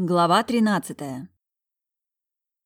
Глава тринадцатая.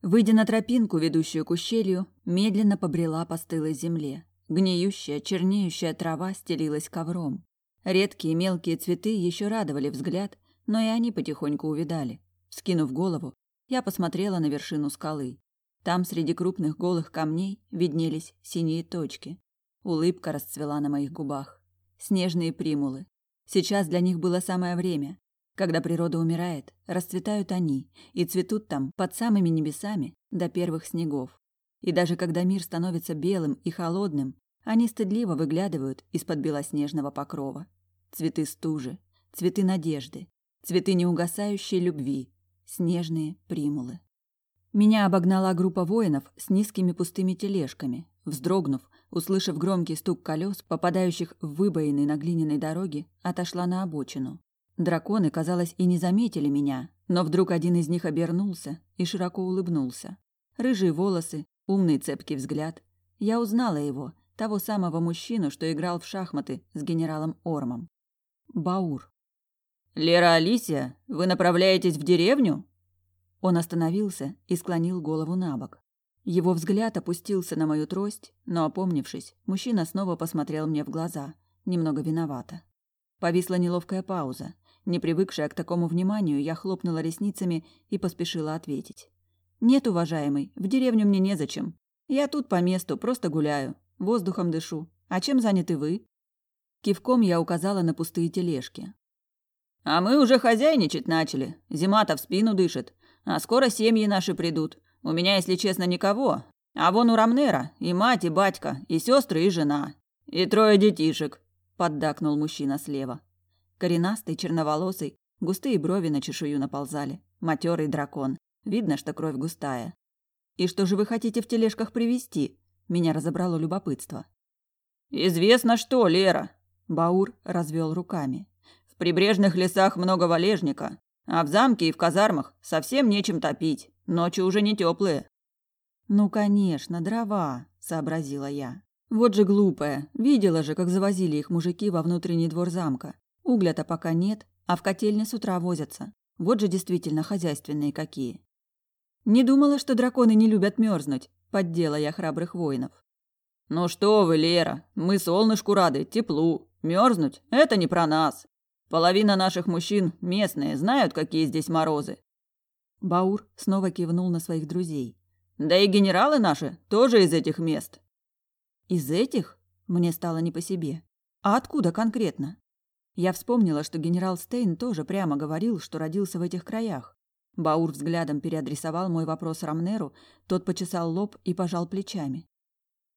Выйдя на тропинку, ведущую к ущелью, медленно побрела по стылой земле. Гниющая, чернеющая трава стелилась ковром. Редкие мелкие цветы еще радовали взгляд, но и они потихоньку увидали. Скинув голову, я посмотрела на вершину скалы. Там среди крупных голых камней виднелись синие точки. Улыбка расцвела на моих губах. Снежные примулы. Сейчас для них было самое время. Когда природа умирает, расцветают они и цветут там под самыми небесами до первых снегов. И даже когда мир становится белым и холодным, они стыдливо выглядывают из-под белоснежного покрова. Цветы стужи, цветы надежды, цветы неугасающей любви, снежные примулы. Меня обогнала группа воинов с низкими пустыми тележками. Вздрогнув, услышав громкий стук колес, попадающих в выбоины на глиняной дороге, отошла на обочину. Драконы, казалось, и не заметили меня, но вдруг один из них обернулся и широко улыбнулся. Рыжие волосы, умный цепкий взгляд. Я узнала его, того самого мужчину, что играл в шахматы с генералом Ормом. Баур. «Лера Алисия, вы направляетесь в деревню?» Он остановился и склонил голову на бок. Его взгляд опустился на мою трость, но, опомнившись, мужчина снова посмотрел мне в глаза, немного виновато. Повисла неловкая пауза. Не привыкшая к такому вниманию, я хлопнула ресницами и поспешила ответить. «Нет, уважаемый, в деревню мне незачем. Я тут по месту, просто гуляю, воздухом дышу. А чем заняты вы?» Кивком я указала на пустые тележки. «А мы уже хозяйничать начали. Зима-то в спину дышит. А скоро семьи наши придут. У меня, если честно, никого. А вон у Рамнера и мать, и батька, и сестры, и жена. И трое детишек», – поддакнул мужчина слева. Коренастый, черноволосый, густые брови на чешую наползали. Матерый дракон. Видно, что кровь густая. «И что же вы хотите в тележках привезти?» Меня разобрало любопытство. «Известно что, Лера!» Баур развел руками. «В прибрежных лесах много валежника, а в замке и в казармах совсем нечем топить. Ночи уже не теплые. «Ну, конечно, дрова», — сообразила я. Вот же глупая. Видела же, как завозили их мужики во внутренний двор замка. Угля-то пока нет, а в котельне с утра возятся. Вот же действительно хозяйственные какие. Не думала, что драконы не любят мерзнуть, поддела я храбрых воинов. Ну что вы, Лера, мы солнышку рады, теплу. Мерзнуть – это не про нас. Половина наших мужчин местные, знают, какие здесь морозы. Баур снова кивнул на своих друзей. Да и генералы наши тоже из этих мест. Из этих? Мне стало не по себе. А откуда конкретно? Я вспомнила, что генерал Стейн тоже прямо говорил, что родился в этих краях. Баур взглядом переадресовал мой вопрос Рамнеру, тот почесал лоб и пожал плечами.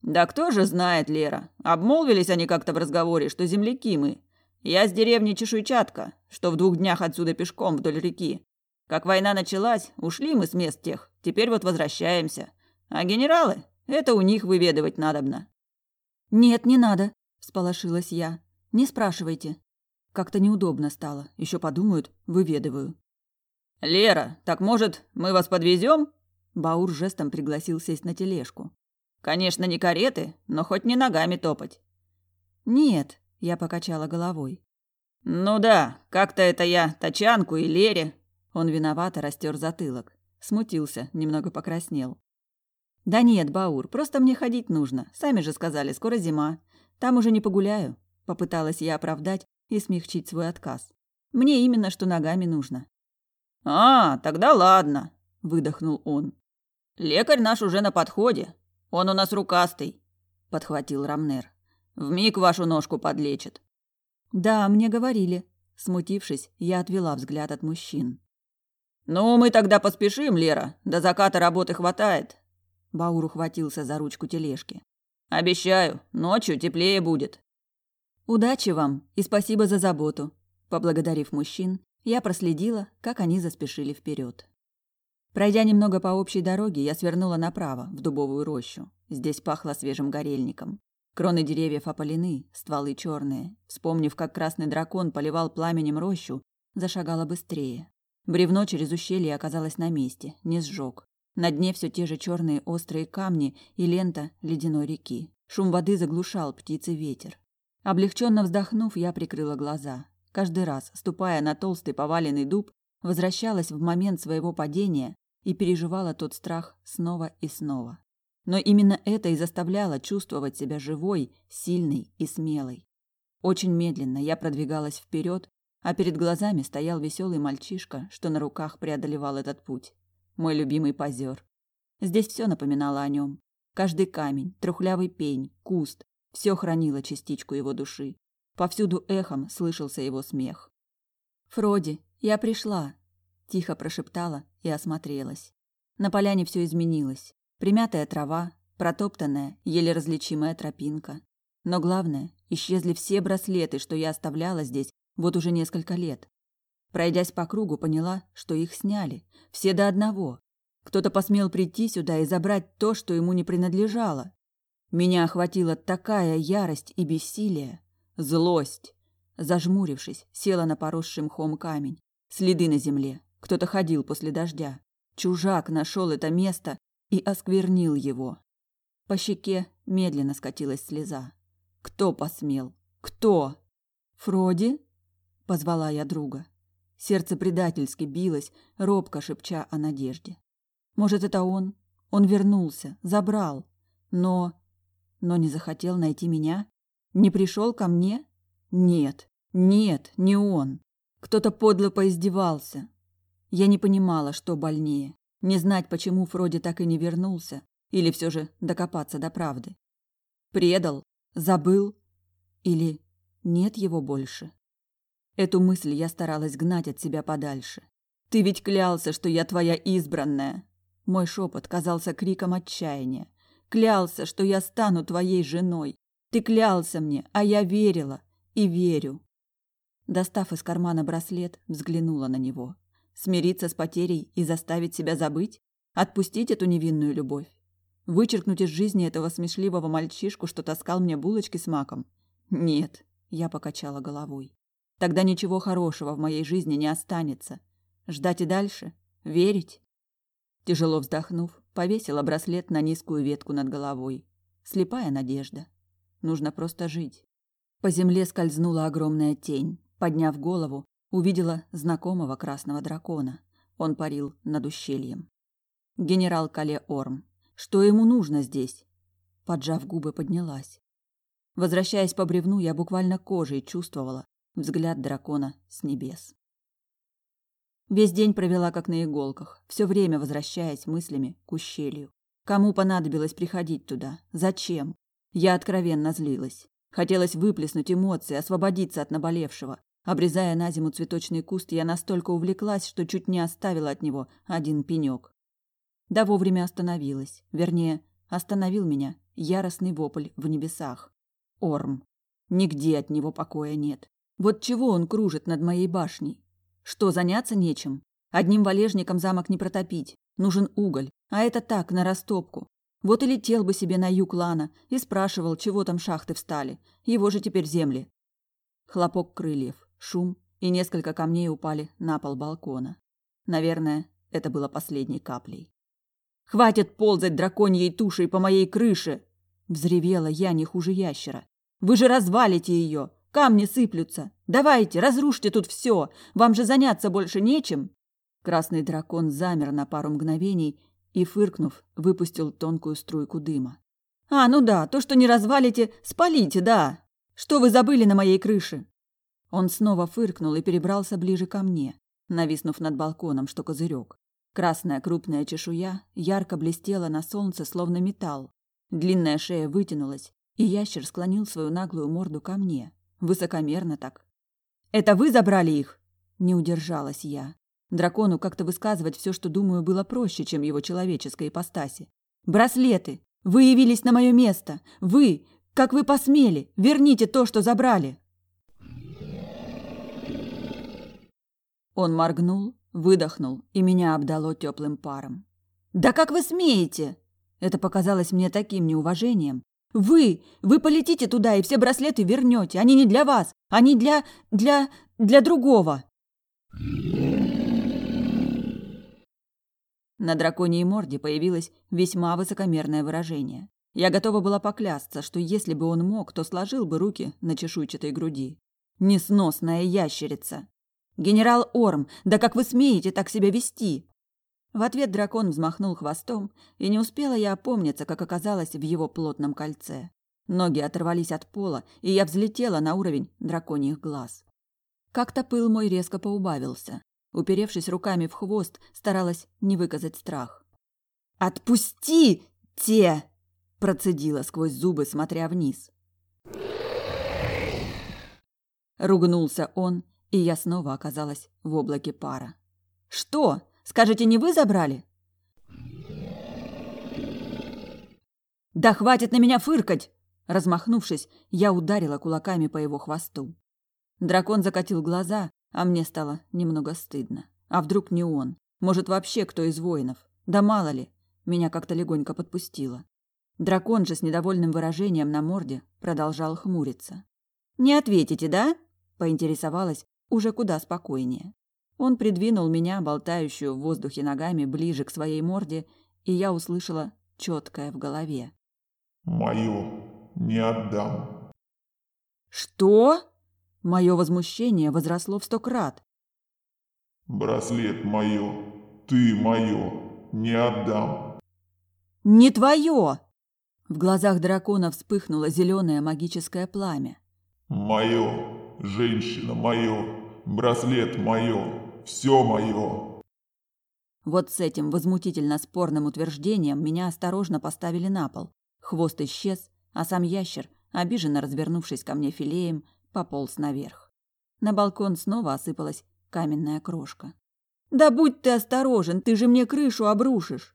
«Да кто же знает, Лера. Обмолвились они как-то в разговоре, что земляки мы. Я с деревни Чешуйчатка, что в двух днях отсюда пешком вдоль реки. Как война началась, ушли мы с мест тех, теперь вот возвращаемся. А генералы? Это у них выведывать надобно». «Нет, не надо», – всполошилась я. «Не спрашивайте. Как-то неудобно стало. Еще подумают, выведываю. «Лера, так может, мы вас подвезем? Баур жестом пригласил сесть на тележку. «Конечно, не кареты, но хоть не ногами топать». «Нет», – я покачала головой. «Ну да, как-то это я Тачанку и Лере». Он виновато растер затылок. Смутился, немного покраснел. «Да нет, Баур, просто мне ходить нужно. Сами же сказали, скоро зима. Там уже не погуляю». Попыталась я оправдать, и смягчить свой отказ. Мне именно что ногами нужно. А, тогда ладно, выдохнул он. Лекарь наш уже на подходе. Он у нас рукастый, подхватил Рамнер. В миг вашу ножку подлечит. Да, мне говорили. Смутившись, я отвела взгляд от мужчин. Ну, мы тогда поспешим, Лера. До заката работы хватает. Баур ухватился за ручку тележки. Обещаю, ночью теплее будет. Удачи вам и спасибо за заботу. Поблагодарив мужчин, я проследила, как они заспешили вперед. Пройдя немного по общей дороге, я свернула направо, в дубовую рощу. Здесь пахло свежим горельником. Кроны деревьев опалены, стволы черные. Вспомнив, как красный дракон поливал пламенем рощу, зашагала быстрее. Бревно через ущелье оказалось на месте, не сжег. На дне все те же черные острые камни и лента ледяной реки. Шум воды заглушал птицы ветер. Облегченно вздохнув, я прикрыла глаза. Каждый раз, ступая на толстый поваленный дуб, возвращалась в момент своего падения и переживала тот страх снова и снова. Но именно это и заставляло чувствовать себя живой, сильной и смелой. Очень медленно я продвигалась вперед, а перед глазами стоял веселый мальчишка, что на руках преодолевал этот путь. Мой любимый позер. Здесь все напоминало о нем. Каждый камень, трухлявый пень, куст – все хранило частичку его души. Повсюду эхом слышался его смех. «Фроди, я пришла!» – тихо прошептала и осмотрелась. На поляне все изменилось. Примятая трава, протоптанная, еле различимая тропинка. Но главное, исчезли все браслеты, что я оставляла здесь вот уже несколько лет. Пройдясь по кругу, поняла, что их сняли, все до одного. Кто-то посмел прийти сюда и забрать то, что ему не принадлежало. Меня охватила такая ярость и бессилие, злость. Зажмурившись, села на поросший мхом камень. Следы на земле. Кто-то ходил после дождя. Чужак нашел это место и осквернил его. По щеке медленно скатилась слеза. Кто посмел? Кто? Фроди? позвала я друга. Сердце предательски билось, робко шепча о надежде. Может, это он? Он вернулся, забрал, но но не захотел найти меня? Не пришел ко мне? Нет. Нет, не он. Кто-то подло поиздевался. Я не понимала, что больнее: не знать, почему Фроди так и не вернулся, или все же докопаться до правды. Предал, забыл или нет его больше. Эту мысль я старалась гнать от себя подальше. Ты ведь клялся, что я твоя избранная. Мой шепот казался криком отчаяния. Клялся, что я стану твоей женой. Ты клялся мне, а я верила и верю. Достав из кармана браслет, взглянула на него. Смириться с потерей и заставить себя забыть? Отпустить эту невинную любовь? Вычеркнуть из жизни этого смешливого мальчишку, что таскал мне булочки с маком? Нет, я покачала головой. Тогда ничего хорошего в моей жизни не останется. Ждать и дальше? Верить? Тяжело вздохнув, повесила браслет на низкую ветку над головой. Слепая надежда. Нужно просто жить. По земле скользнула огромная тень. Подняв голову, увидела знакомого красного дракона. Он парил над ущельем. Генерал Кале Орм. Что ему нужно здесь? Поджав губы, поднялась. Возвращаясь по бревну, я буквально кожей чувствовала, взгляд дракона с небес. Весь день провела как на иголках, все время возвращаясь мыслями к ущелью. Кому понадобилось приходить туда? Зачем? Я откровенно злилась. Хотелось выплеснуть эмоции, освободиться от наболевшего. Обрезая на зиму цветочный куст, я настолько увлеклась, что чуть не оставила от него один пенек. Да вовремя остановилась. Вернее, остановил меня яростный вопль в небесах. Орм. Нигде от него покоя нет. Вот чего он кружит над моей башней? Что, заняться нечем? Одним валежником замок не протопить. Нужен уголь, а это так, на растопку. Вот и летел бы себе на юг Лана и спрашивал, чего там шахты встали. Его же теперь земли. Хлопок крыльев, шум, и несколько камней упали на пол балкона. Наверное, это было последней каплей. «Хватит ползать драконьей тушей по моей крыше!» Взревела я не хуже ящера. «Вы же развалите ее! Камни сыплются. Давайте, разрушьте тут все. Вам же заняться больше нечем. Красный дракон замер на пару мгновений и, фыркнув, выпустил тонкую струйку дыма. А, ну да, то, что не развалите, спалите, да. Что вы забыли на моей крыше? Он снова фыркнул и перебрался ближе ко мне, нависнув над балконом, что козырек. Красная крупная чешуя ярко блестела на солнце, словно металл. Длинная шея вытянулась, и ящер склонил свою наглую морду ко мне, Высокомерно так. «Это вы забрали их?» Не удержалась я. Дракону как-то высказывать все, что думаю, было проще, чем его человеческой ипостаси. «Браслеты! Вы явились на мое место! Вы! Как вы посмели! Верните то, что забрали!» Он моргнул, выдохнул, и меня обдало теплым паром. «Да как вы смеете?» Это показалось мне таким неуважением, вы! Вы полетите туда и все браслеты вернете. Они не для вас. Они для... для... для другого. На драконьей морде появилось весьма высокомерное выражение. Я готова была поклясться, что если бы он мог, то сложил бы руки на чешуйчатой груди. Несносная ящерица. Генерал Орм, да как вы смеете так себя вести? В ответ дракон взмахнул хвостом, и не успела я опомниться, как оказалось в его плотном кольце. Ноги оторвались от пола, и я взлетела на уровень драконьих глаз. Как-то пыл мой резко поубавился. Уперевшись руками в хвост, старалась не выказать страх. «Отпусти! Те!» – процедила сквозь зубы, смотря вниз. Ругнулся он, и я снова оказалась в облаке пара. «Что? Скажете, не вы забрали?» «Да хватит на меня фыркать!» Размахнувшись, я ударила кулаками по его хвосту. Дракон закатил глаза, а мне стало немного стыдно. А вдруг не он? Может, вообще кто из воинов? Да мало ли. Меня как-то легонько подпустило. Дракон же с недовольным выражением на морде продолжал хмуриться. «Не ответите, да?» – поинтересовалась уже куда спокойнее. Он придвинул меня, болтающую в воздухе ногами, ближе к своей морде, и я услышала четкое в голове. «Мое не отдам». «Что?» Мое возмущение возросло в сто крат. «Браслет мое, ты мое, не отдам». «Не твое!» В глазах дракона вспыхнуло зеленое магическое пламя. «Мое, женщина, мое, браслет мое, все мое». Вот с этим возмутительно спорным утверждением меня осторожно поставили на пол. Хвост исчез, а сам ящер, обиженно развернувшись ко мне филеем, пополз наверх. На балкон снова осыпалась каменная крошка. «Да будь ты осторожен, ты же мне крышу обрушишь!»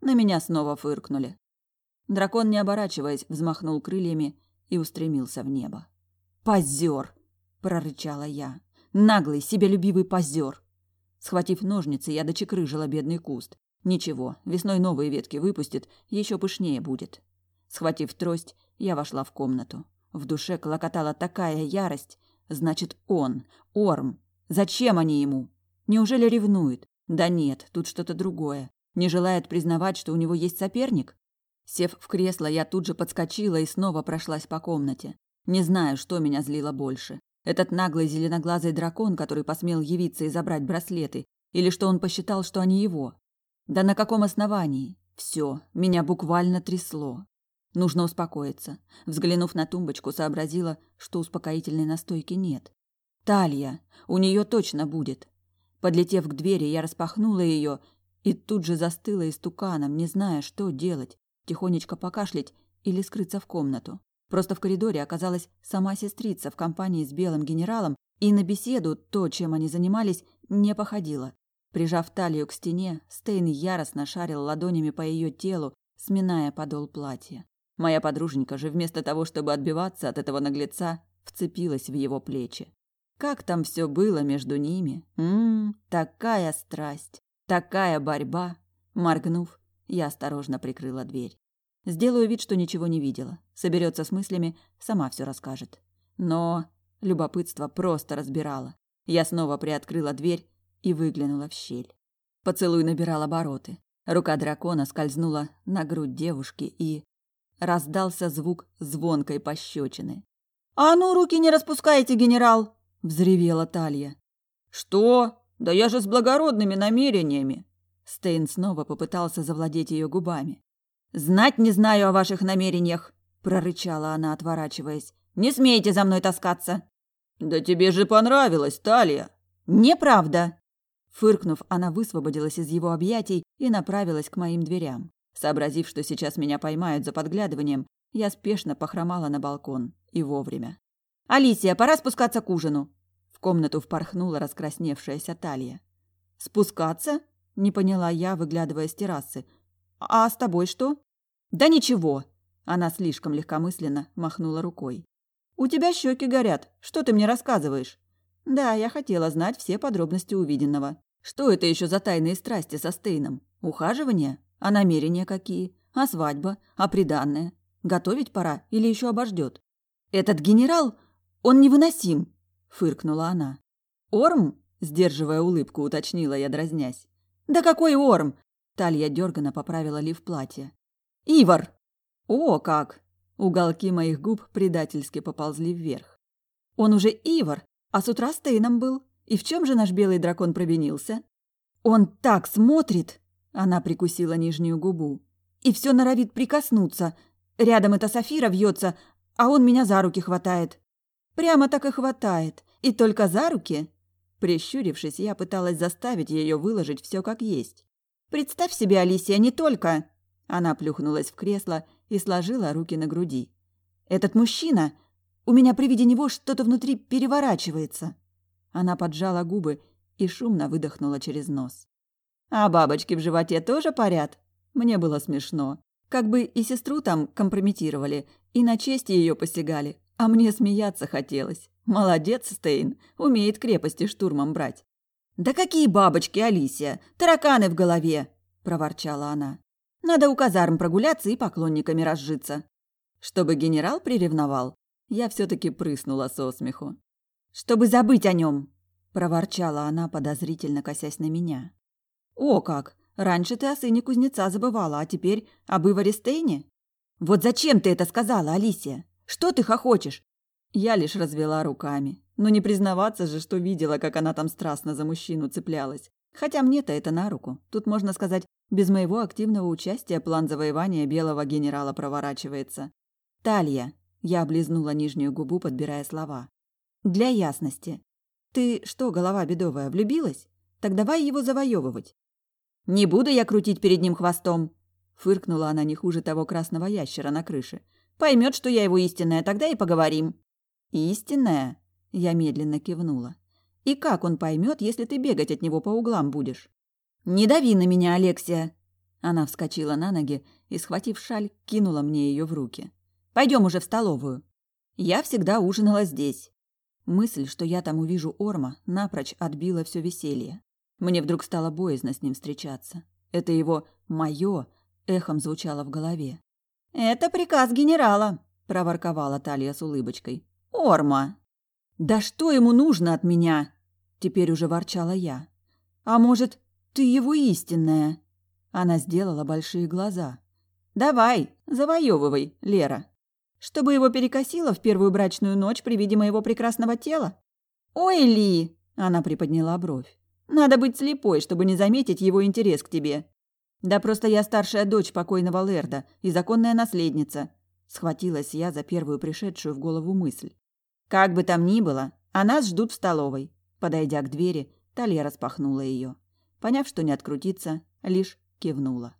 На меня снова фыркнули. Дракон, не оборачиваясь, взмахнул крыльями и устремился в небо. «Позер!» – прорычала я. «Наглый, себялюбивый позер!» Схватив ножницы, я дочекрыжила бедный куст. Ничего, весной новые ветки выпустит, еще пышнее будет. Схватив трость, я вошла в комнату. В душе клокотала такая ярость. Значит, он, Орм. Зачем они ему? Неужели ревнует? Да нет, тут что-то другое. Не желает признавать, что у него есть соперник? Сев в кресло, я тут же подскочила и снова прошлась по комнате. Не знаю, что меня злило больше. Этот наглый зеленоглазый дракон, который посмел явиться и забрать браслеты, или что он посчитал, что они его. Да на каком основании? Все, меня буквально трясло. Нужно успокоиться. Взглянув на тумбочку, сообразила, что успокоительной настойки нет. Талья, у нее точно будет. Подлетев к двери, я распахнула ее и тут же застыла истуканом, не зная, что делать: тихонечко покашлять или скрыться в комнату. Просто в коридоре оказалась сама сестрица в компании с белым генералом, и на беседу то, чем они занимались, не походило. Прижав талию к стене, Стейн яростно шарил ладонями по ее телу, сминая подол платья. Моя подруженька же вместо того, чтобы отбиваться от этого наглеца, вцепилась в его плечи. Как там все было между ними? Мм, такая страсть, такая борьба. Моргнув, я осторожно прикрыла дверь. Сделаю вид, что ничего не видела. Соберется с мыслями, сама все расскажет. Но любопытство просто разбирало. Я снова приоткрыла дверь и выглянула в щель. Поцелуй набирал обороты. Рука дракона скользнула на грудь девушки и Раздался звук звонкой пощечины. «А ну, руки не распускайте, генерал!» – взревела Талья. «Что? Да я же с благородными намерениями!» Стейн снова попытался завладеть ее губами. «Знать не знаю о ваших намерениях!» – прорычала она, отворачиваясь. «Не смейте за мной таскаться!» «Да тебе же понравилось, Талия!» «Неправда!» Фыркнув, она высвободилась из его объятий и направилась к моим дверям. Сообразив, что сейчас меня поймают за подглядыванием, я спешно похромала на балкон. И вовремя. «Алисия, пора спускаться к ужину!» В комнату впорхнула раскрасневшаяся талия. «Спускаться?» – не поняла я, выглядывая с террасы. «А с тобой что?» «Да ничего!» Она слишком легкомысленно махнула рукой. «У тебя щеки горят. Что ты мне рассказываешь?» «Да, я хотела знать все подробности увиденного. Что это еще за тайные страсти со Стейном? Ухаживание? А намерения какие? А свадьба? А приданное? Готовить пора или еще обождет? Этот генерал, он невыносим, фыркнула она. Орм? Сдерживая улыбку, уточнила я, дразнясь. Да какой Орм? Талья дергано поправила лиф платья. Ивар! О, как! Уголки моих губ предательски поползли вверх. Он уже Ивар, а с утра Стейном был. И в чем же наш белый дракон провинился? Он так смотрит, она прикусила нижнюю губу, и все норовит прикоснуться. Рядом эта Софира вьется, а он меня за руки хватает. Прямо так и хватает. И только за руки. Прищурившись, я пыталась заставить ее выложить все как есть. Представь себе, Алисия, не только. Она плюхнулась в кресло и сложила руки на груди. Этот мужчина, у меня при виде него что-то внутри переворачивается. Она поджала губы и шумно выдохнула через нос. А бабочки в животе тоже парят? Мне было смешно. Как бы и сестру там компрометировали, и на честь ее посягали, а мне смеяться хотелось. Молодец, Стейн, умеет крепости штурмом брать. «Да какие бабочки, Алисия! Тараканы в голове!» – проворчала она. «Надо у казарм прогуляться и поклонниками разжиться». Чтобы генерал приревновал, я все таки прыснула со смеху. «Чтобы забыть о нем, проворчала она, подозрительно косясь на меня. «О как! Раньше ты о сыне кузнеца забывала, а теперь об Иваре Стейне? Вот зачем ты это сказала, Алисия? Что ты хохочешь?» Я лишь развела руками. Но не признаваться же, что видела, как она там страстно за мужчину цеплялась. Хотя мне-то это на руку. Тут, можно сказать, без моего активного участия план завоевания белого генерала проворачивается. «Талья», – я облизнула нижнюю губу, подбирая слова. «Для ясности. Ты что, голова бедовая, влюбилась? Так давай его завоевывать. «Не буду я крутить перед ним хвостом!» Фыркнула она не хуже того красного ящера на крыше. Поймет, что я его истинная, тогда и поговорим». «Истинная?» Я медленно кивнула. «И как он поймет, если ты бегать от него по углам будешь?» «Не дави на меня, Алексия!» Она вскочила на ноги и, схватив шаль, кинула мне ее в руки. Пойдем уже в столовую. Я всегда ужинала здесь. Мысль, что я там увижу Орма, напрочь отбила все веселье. Мне вдруг стало боязно с ним встречаться. Это его «моё» эхом звучало в голове. «Это приказ генерала», – проворковала Талия с улыбочкой. «Орма!» «Да что ему нужно от меня?» – теперь уже ворчала я. «А может, ты его истинная?» Она сделала большие глаза. «Давай, завоевывай, Лера!» «Чтобы его перекосило в первую брачную ночь при виде моего прекрасного тела?» «Ой, Ли!» – она приподняла бровь. Надо быть слепой, чтобы не заметить его интерес к тебе. Да просто я старшая дочь покойного Лерда и законная наследница. Схватилась я за первую пришедшую в голову мысль. Как бы там ни было, а нас ждут в столовой. Подойдя к двери, Талия распахнула ее. Поняв, что не открутиться, лишь кивнула.